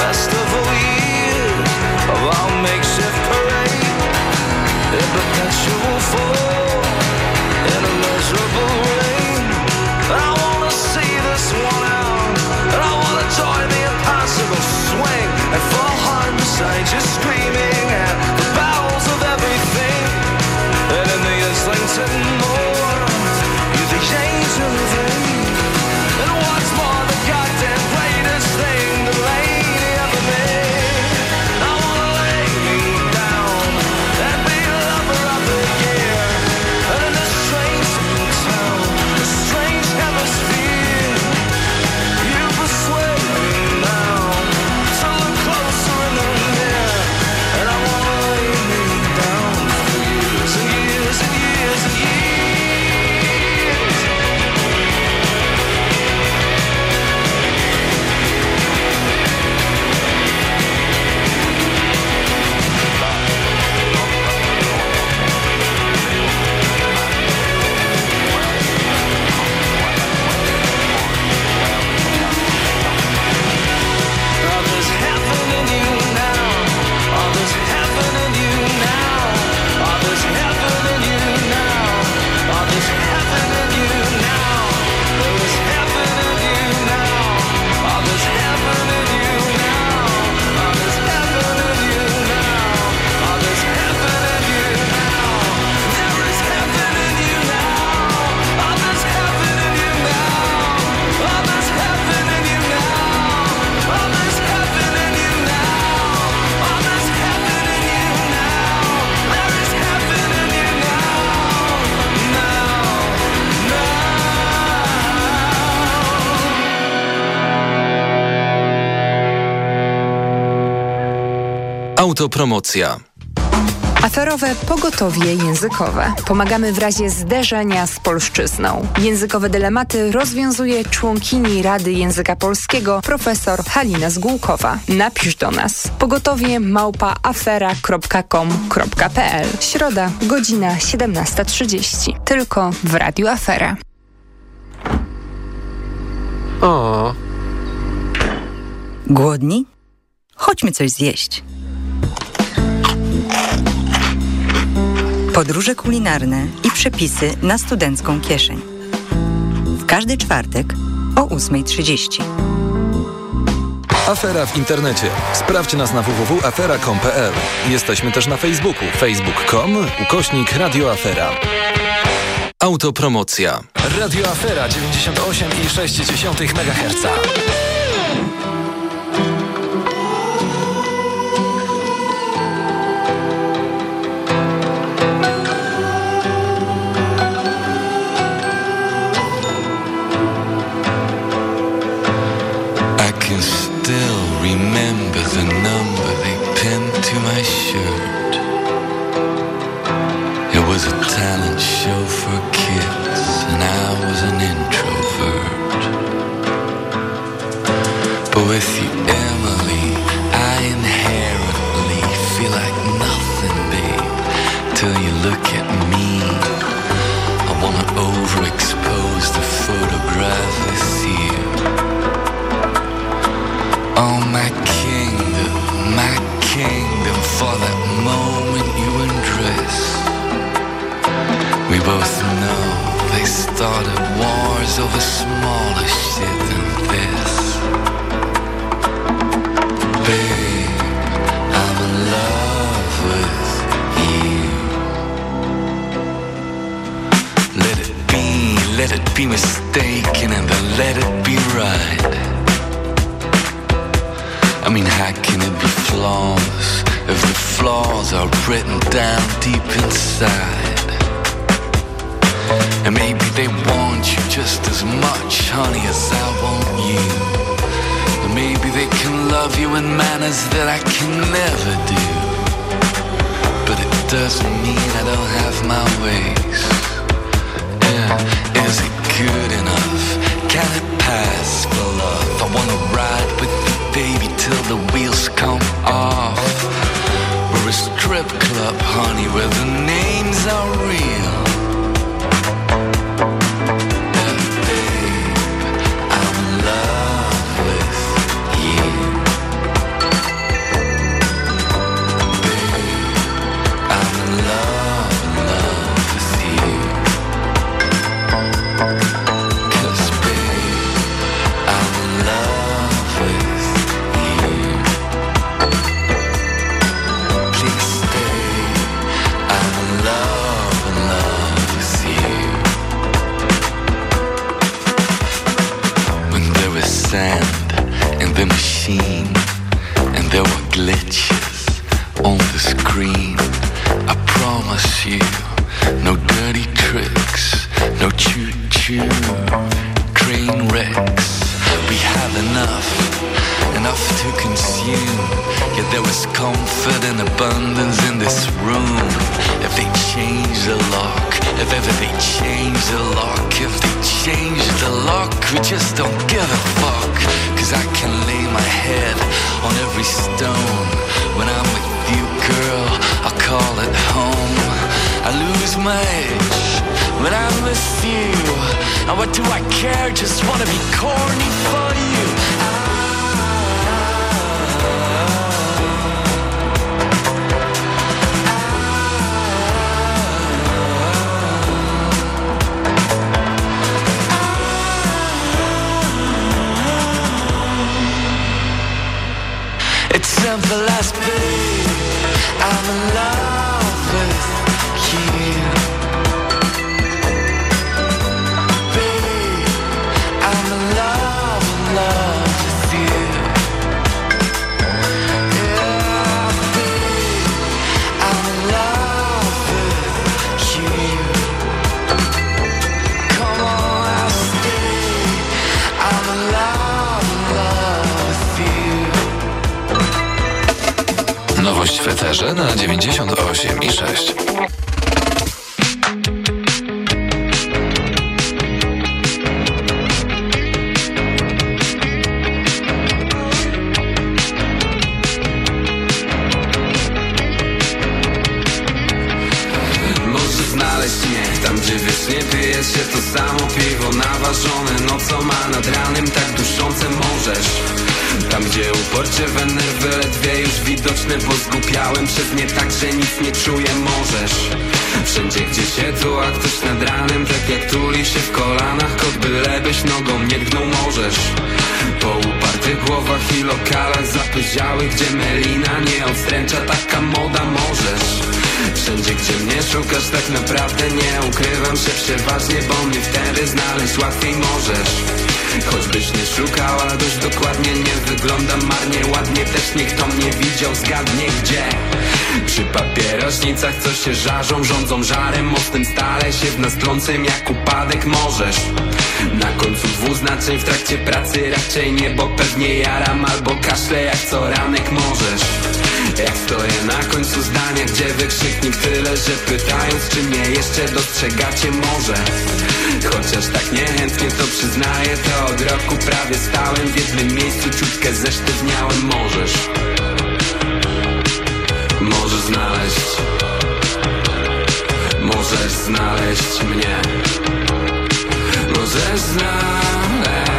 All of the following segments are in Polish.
festival years of our makeshift parade, in perpetual fall, in a miserable rain, I wanna see this one out, and I wanna join the impossible swing. And fall hard beside you, screaming at the bowels of everything, and in the Islington Autopromocja. Aferowe pogotowie językowe. Pomagamy w razie zderzenia z polszczyzną. Językowe dylematy rozwiązuje członkini Rady Języka Polskiego profesor Halina Zgółkowa. Napisz do nas pogotowie małpa afera.com.pl Środa, godzina 17.30. Tylko w Radiu Afera. O. Głodni? Chodźmy coś zjeść. Podróże kulinarne i przepisy na studencką kieszeń. W każdy czwartek o 8.30. Afera w internecie. Sprawdź nas na www.afera.com.pl. Jesteśmy też na Facebooku. facebook.com ukośnik radioafera. Autopromocja. Radio Afera 98,6 MHz. Oh, my kingdom, my kingdom, for that moment you undress. We both know they started wars over smaller shit than this. Babe, I'm in love with you. Let it be, let it be mistaken, and then let it be right. I mean, how can it be flawless if the flaws are written down deep inside? And maybe they want you just as much, honey, as I want you. And maybe they can love you in manners that I can never do. But it doesn't mean I don't have my ways. Yeah, is it good enough? Can it pass for love? I wanna ride with baby till the wheels come off. We're a strip club, honey, where the names are real. You, with you. And what do I care? Just wanna be corny for you. It's as babe. Eterze na 98 i 6. Możesz znaleźć mnie tam, gdzie wiecznie pije się to samo piwo naważone Nocą a nad ranem tak duszące możesz Tam, gdzie uporcie we nerwy ledwie już widoczne Bo zgupiałem przez nie tak, że nic nie czuję. Możesz Wszędzie, gdzie tu, a ktoś nad ranem Tak jak tuli się w kolanach Kot bylebyś nogą nie tknął. Możesz Po upartych głowach i lokalach zapyziałych Gdzie melina nie odstręcza taka moda. Możesz Wszędzie, gdzie mnie szukasz tak naprawdę nie ukrywam się przeważnie Bo mnie wtedy znaleźć łatwiej możesz Choćbyś nie szukała dość dokładnie Nie wyglądam marnie, ładnie Też niech to mnie widział, zgadnie gdzie. Przy papierośnicach, co się żarzą Rządzą żarem. Mocnym, stale się w nas trącym Jak upadek możesz. Na końcu dwuznaczeń w trakcie pracy Raczej nie, bo pewnie jaram Albo kaszle jak co ranek możesz. Jak stoję na końcu zdania, gdzie wykrzyknik tyle, że pytając, czy mnie jeszcze dostrzegacie może Chociaż tak niechętnie to przyznaję, to od roku prawie stałem w jednym miejscu, ciutkę zesztywniałem. Możesz. Możesz znaleźć. Możesz znaleźć mnie. Możesz znaleźć.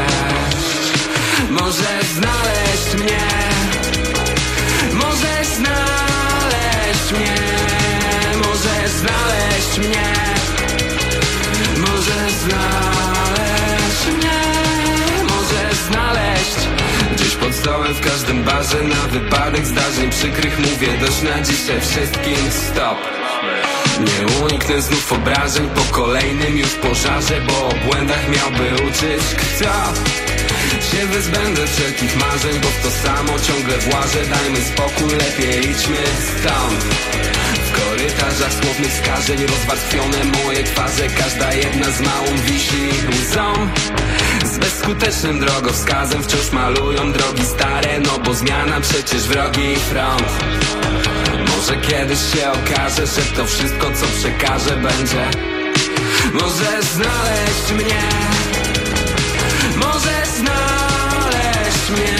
Możesz znaleźć mnie. Możesz znaleźć mnie. Możesz znaleźć mnie znaleźć mnie Możesz znaleźć. Gdzieś pod stołem w każdym barze Na wypadek zdarzeń przykrych mówię Dość na dzisiaj wszystkim stop. Nie uniknę znów obrażeń po kolejnym już pożarze Bo o błędach miałby uczyć kto. Się wyzbędę wszelkich marzeń Bo w to samo ciągle włażę. Dajmy spokój, lepiej idźmy stąd korytarzach słownych skażeń Rozwarstwione moje twarze, każda jedna z małą wisi łzą. Z bezskutecznym drogowskazem wciąż malują drogi stare No bo zmiana przecież wrogi front. Może kiedyś się okaże, że to wszystko co przekażę będzie. Może znaleźć mnie. Może znaleźć mnie.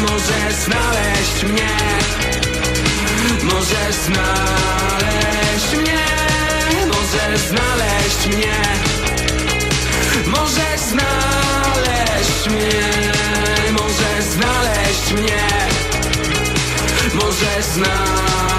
Może znaleźć mnie. Możesz znaleźć mnie Możesz znaleźć mnie Możesz znaleźć mnie Możesz znaleźć mnie Możesz znaleźć mnie.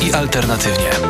I alternatywnie.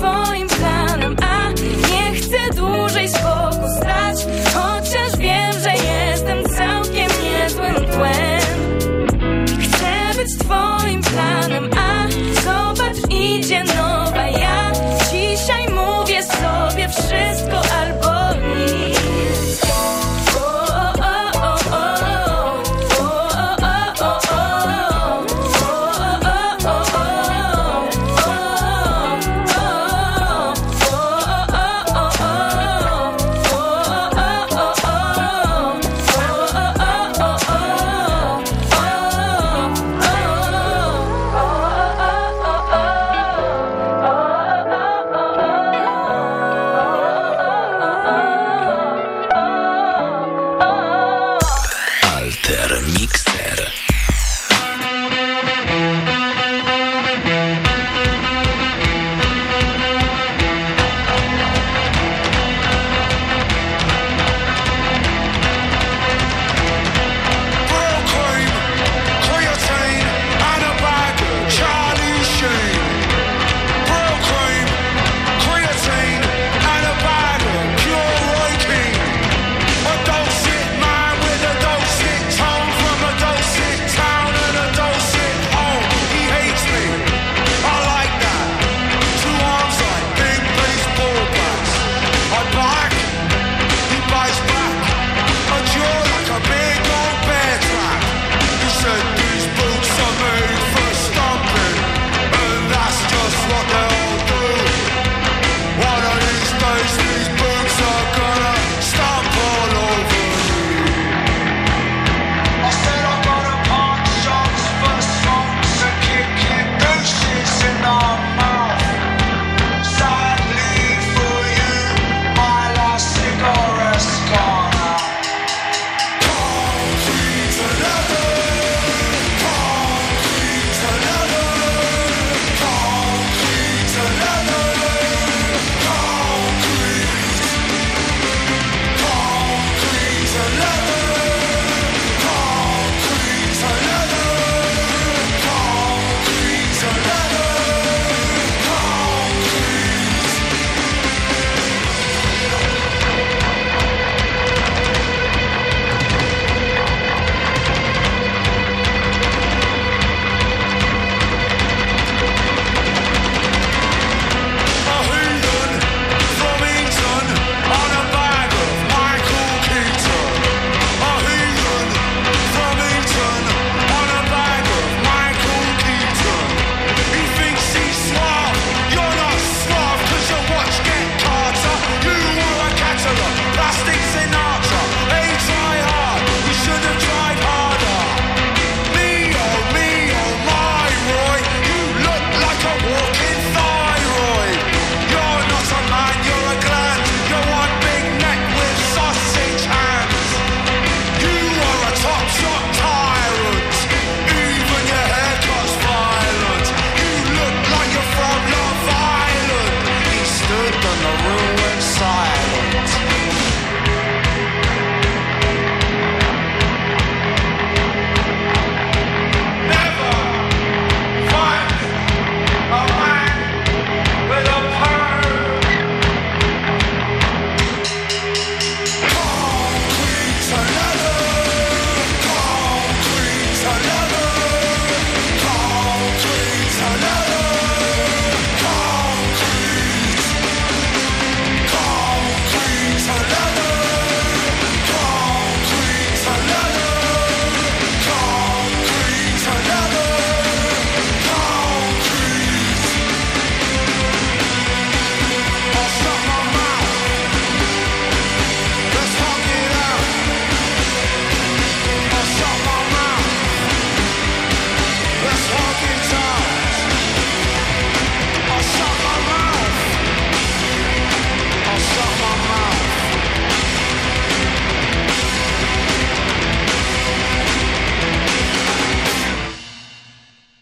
falling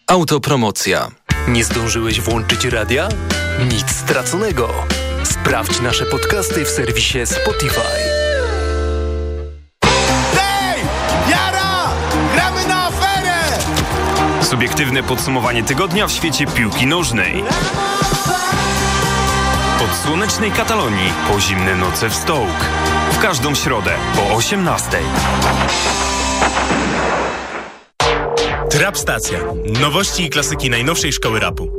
Autopromocja. Nie zdążyłeś włączyć radia? Nic straconego. Sprawdź nasze podcasty w serwisie Spotify. Hej! Jara! Gramy na aferę! Subiektywne podsumowanie tygodnia w świecie piłki nożnej. Od słonecznej Katalonii po zimne noce w Stołk. W każdą środę po 18. Trap Stacja. Nowości i klasyki najnowszej szkoły rapu.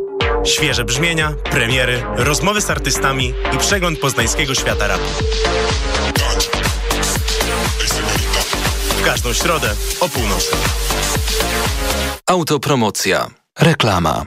Świeże brzmienia, premiery, rozmowy z artystami i przegląd poznańskiego świata rapu. W każdą środę o północy. Autopromocja. Reklama.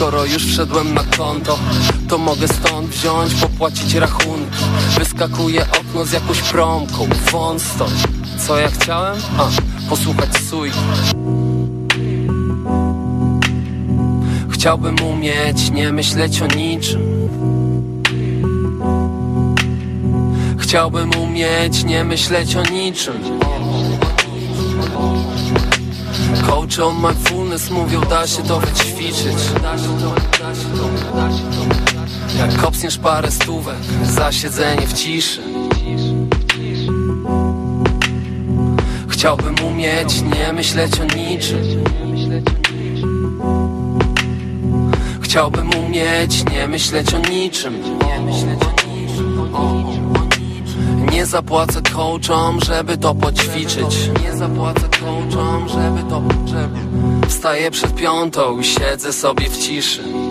Skoro już wszedłem na konto To mogę stąd wziąć, popłacić rachunki. Wyskakuje okno z jakąś promką. Wąt stąd Co ja chciałem? A, posłuchać sójki Chciałbym umieć nie myśleć o niczym. Chciałbym umieć nie myśleć o niczym Coach on mindfulness mówią da się to wyćwiczyć. Jak kopsniesz parę stówek za siedzenie w ciszy. Chciałbym umieć nie myśleć o niczym. Chciałbym umieć nie myśleć o niczym. Nie myśleć o niczym nie zapłacę coachom, żeby to poćwiczyć. Nie zapłacę coachom, żeby to... Żeby... Wstaję przed piątą i siedzę sobie w ciszy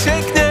take this.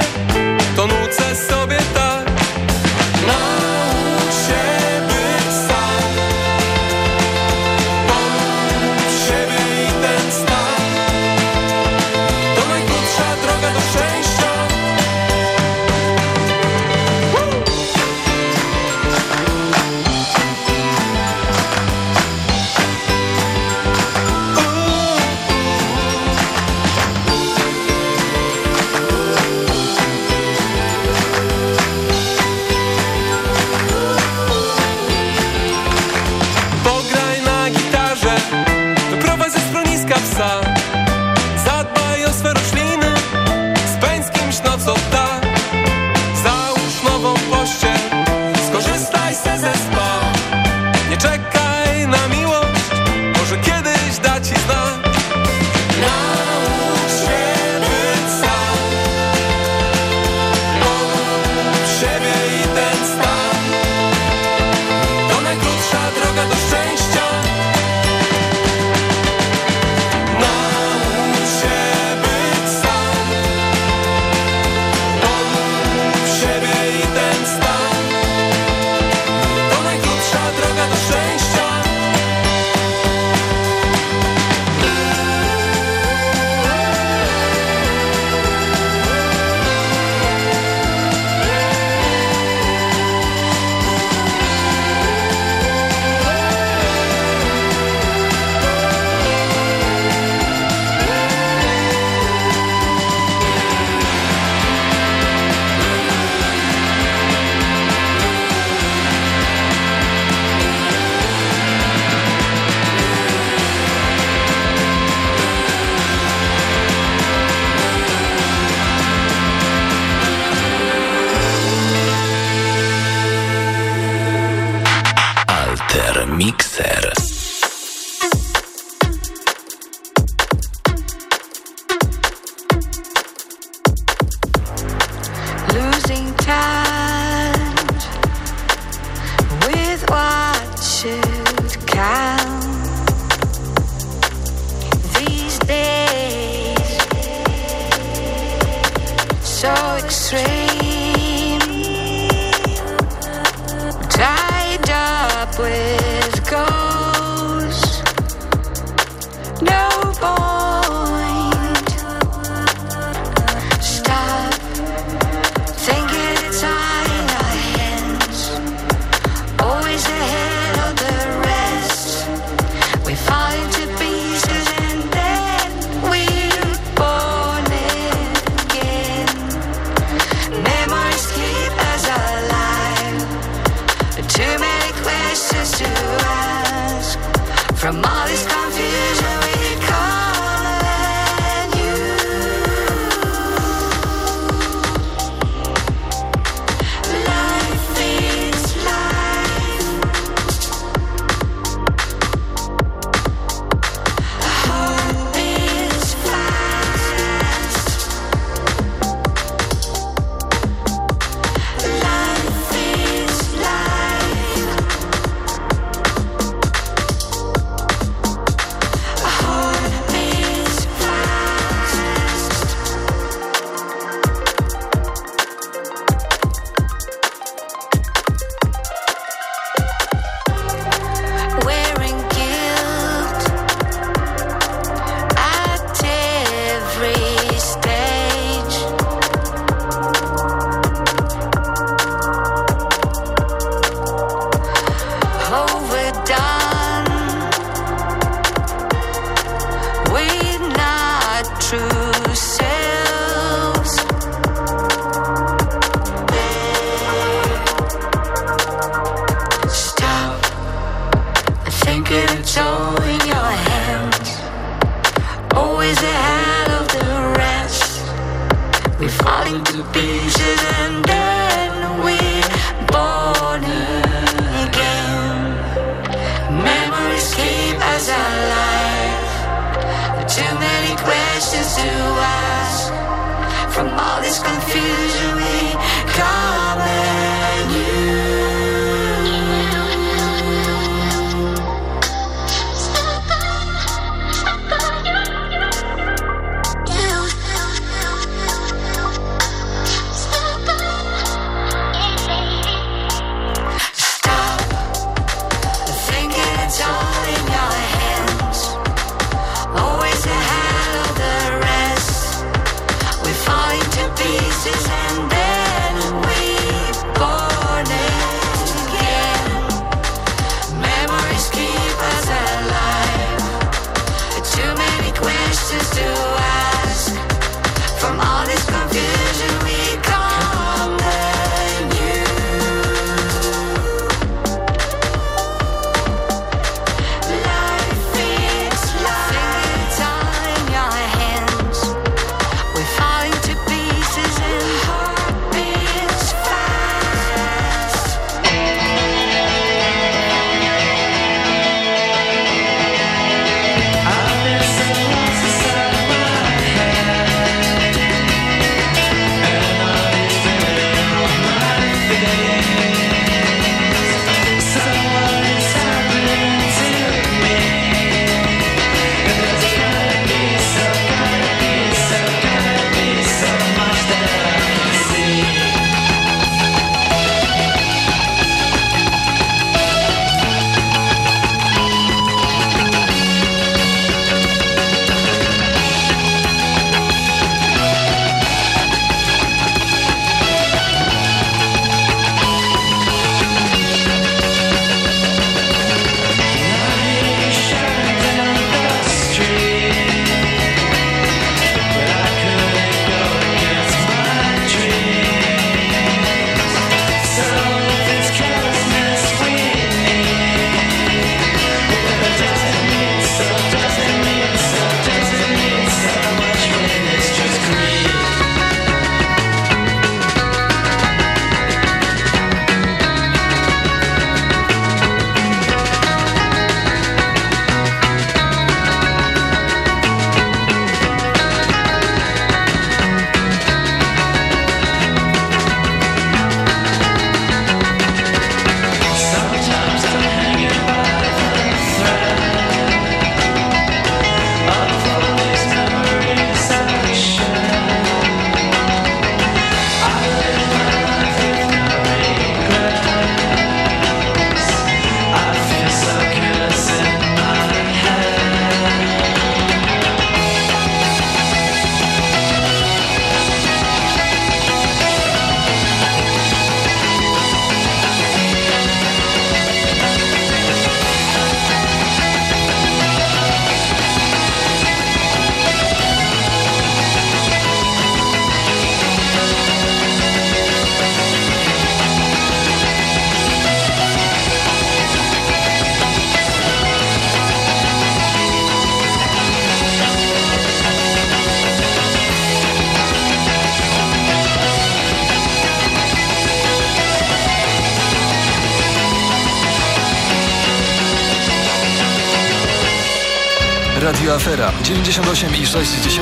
98,6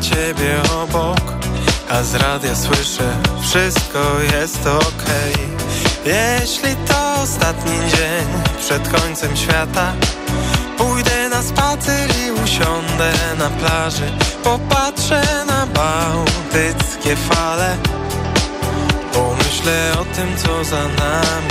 ciebie obok A z radia słyszę, wszystko jest okej okay. Jeśli to ostatni dzień przed końcem świata Pójdę na spacer i usiądę na plaży Popatrzę na bałtyckie fale Pomyślę o tym, co za nami